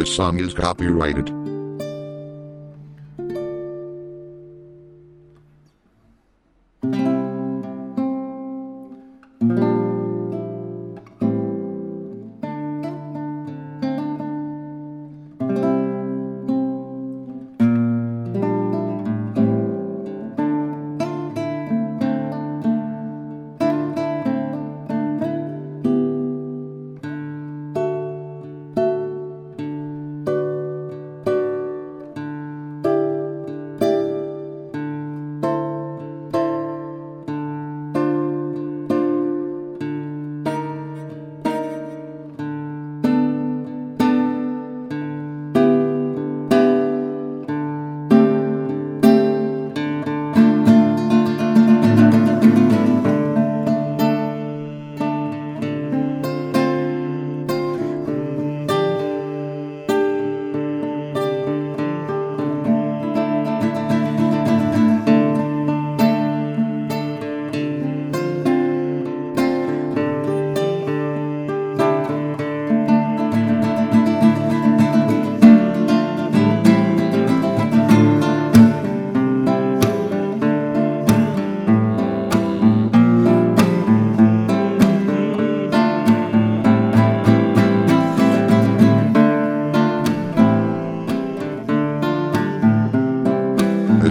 This song is copyrighted.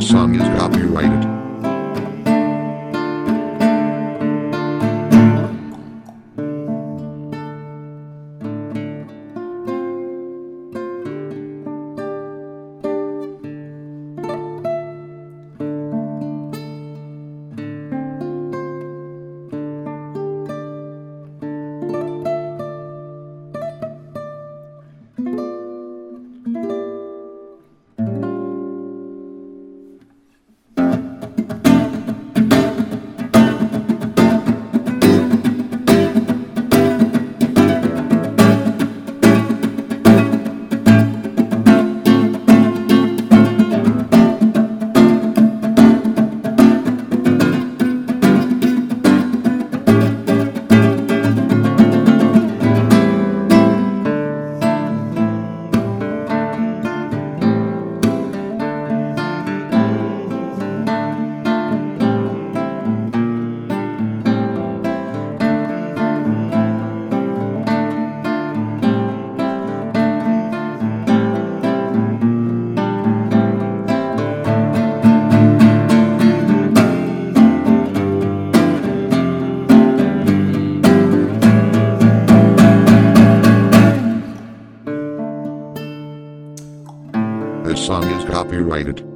Song is copyrighted. This song is copyrighted.